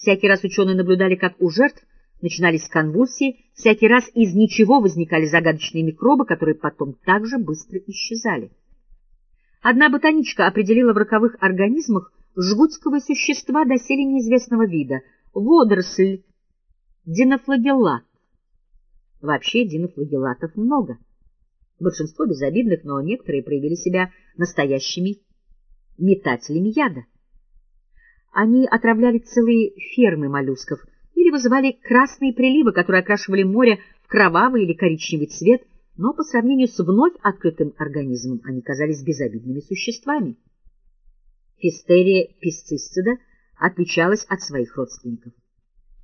Всякий раз ученые наблюдали, как у жертв начинались конвульсии, всякий раз из ничего возникали загадочные микробы, которые потом также быстро исчезали. Одна ботаничка определила в роковых организмах жгутиковые существа доселе неизвестного вида — водоросль динофлагеллат. Вообще динофлагеллатов много. Большинство безобидных, но некоторые проявили себя настоящими метателями яда. Они отравляли целые фермы моллюсков или вызывали красные приливы, которые окрашивали море в кровавый или коричневый цвет, но по сравнению с вновь открытым организмом они казались безобидными существами. Фистерия писцисцида отличалась от своих родственников.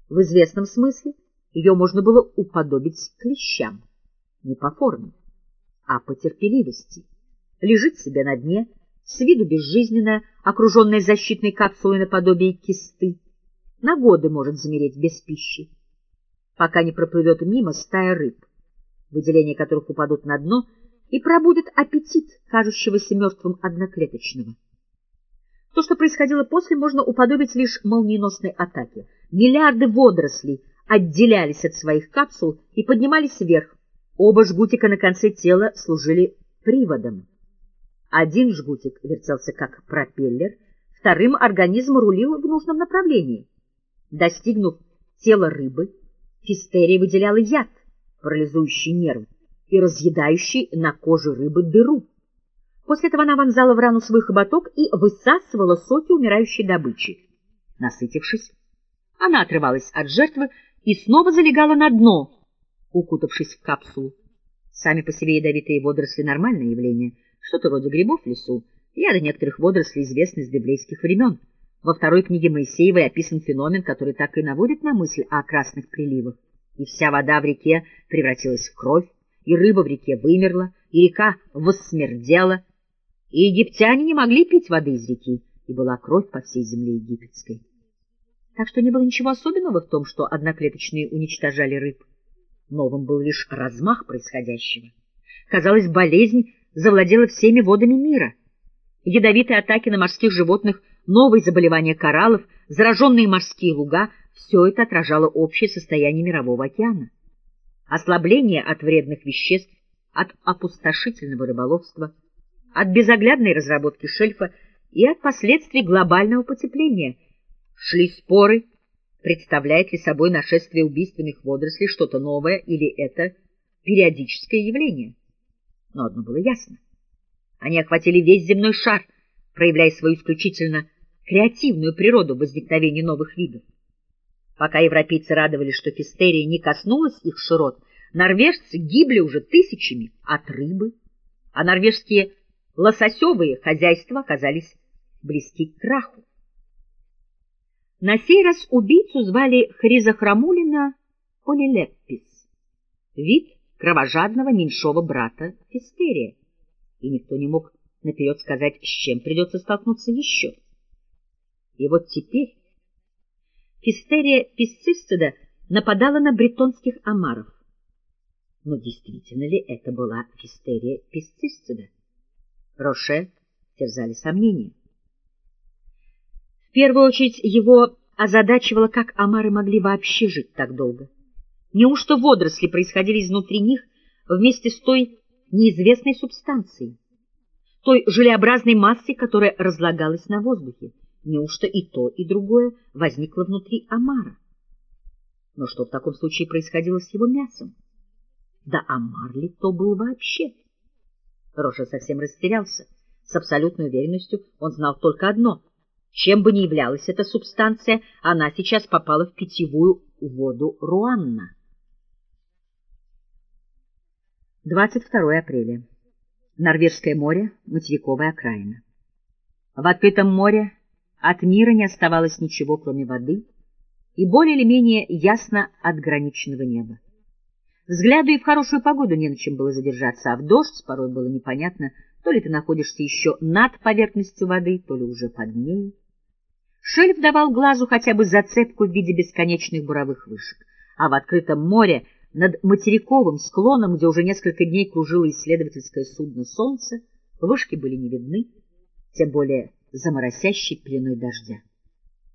В известном смысле ее можно было уподобить клещам, не по форме, а по терпеливости. Лежит себе на дне, с виду безжизненная, окруженная защитной капсулой наподобие кисты. На годы может замереть без пищи, пока не проплывет мимо стая рыб, выделения которых упадут на дно и пробудет аппетит кажущегося мертвым одноклеточного. То, что происходило после, можно уподобить лишь молниеносной атаке. Миллиарды водорослей отделялись от своих капсул и поднимались вверх. Оба жгутика на конце тела служили приводом. Один жгутик вертелся как пропеллер, вторым организм рулил в нужном направлении. Достигнув тела рыбы, фистерия выделяла яд, парализующий нерв и разъедающий на коже рыбы дыру. После этого она вонзала в рану свой хоботок и высасывала соки умирающей добычи. Насытившись, она отрывалась от жертвы и снова залегала на дно, укутавшись в капсулу. Сами по себе ядовитые водоросли — нормальное явление, что-то вроде грибов в лесу. Яды некоторых водорослей известны с библейских времен. Во второй книге Моисеевой описан феномен, который так и наводит на мысль о красных приливах. И вся вода в реке превратилась в кровь, и рыба в реке вымерла, и река воссмердела, и египтяне не могли пить воды из реки, и была кровь по всей земле египетской. Так что не было ничего особенного в том, что одноклеточные уничтожали рыб. Новым был лишь размах происходящего. Казалось, болезнь завладела всеми водами мира. Ядовитые атаки на морских животных, новые заболевания кораллов, зараженные морские луга — все это отражало общее состояние мирового океана. Ослабление от вредных веществ, от опустошительного рыболовства — от безоглядной разработки шельфа и от последствий глобального потепления. Шли споры, представляет ли собой нашествие убийственных водорослей что-то новое или это периодическое явление. Но одно было ясно. Они охватили весь земной шар, проявляя свою исключительно креативную природу возникновения новых видов. Пока европейцы радовались, что фистерия не коснулась их широт, норвежцы гибли уже тысячами от рыбы, а норвежские лососевые хозяйства оказались близки к краху. На сей раз убийцу звали Хризохромулина Полилеппис, вид кровожадного меньшого брата Фистерия, и никто не мог наперед сказать, с чем придется столкнуться еще. И вот теперь Фистерия писцисцида нападала на бретонских омаров. Но действительно ли это была Фистерия писцисцида? Роше терзали сомнения. В первую очередь его озадачивало, как омары могли вообще жить так долго. Неужто водоросли происходили изнутри них вместе с той неизвестной субстанцией, той желеобразной массой, которая разлагалась на воздухе? Неужто и то, и другое возникло внутри омара? Но что в таком случае происходило с его мясом? Да омар ли то был вообще? Роша совсем растерялся. С абсолютной уверенностью он знал только одно. Чем бы ни являлась эта субстанция, она сейчас попала в питьевую воду Руанна. 22 апреля. Норвежское море, материковая окраина. В открытом море от мира не оставалось ничего, кроме воды и более или менее ясно отграниченного неба. Взгляду и в хорошую погоду не на чем было задержаться, а в дождь порой было непонятно, то ли ты находишься еще над поверхностью воды, то ли уже под ней. Шельф давал глазу хотя бы зацепку в виде бесконечных буровых вышек, а в открытом море над материковым склоном, где уже несколько дней кружило исследовательское судно «Солнце», вышки были не видны, тем более за моросящей пеленой дождя.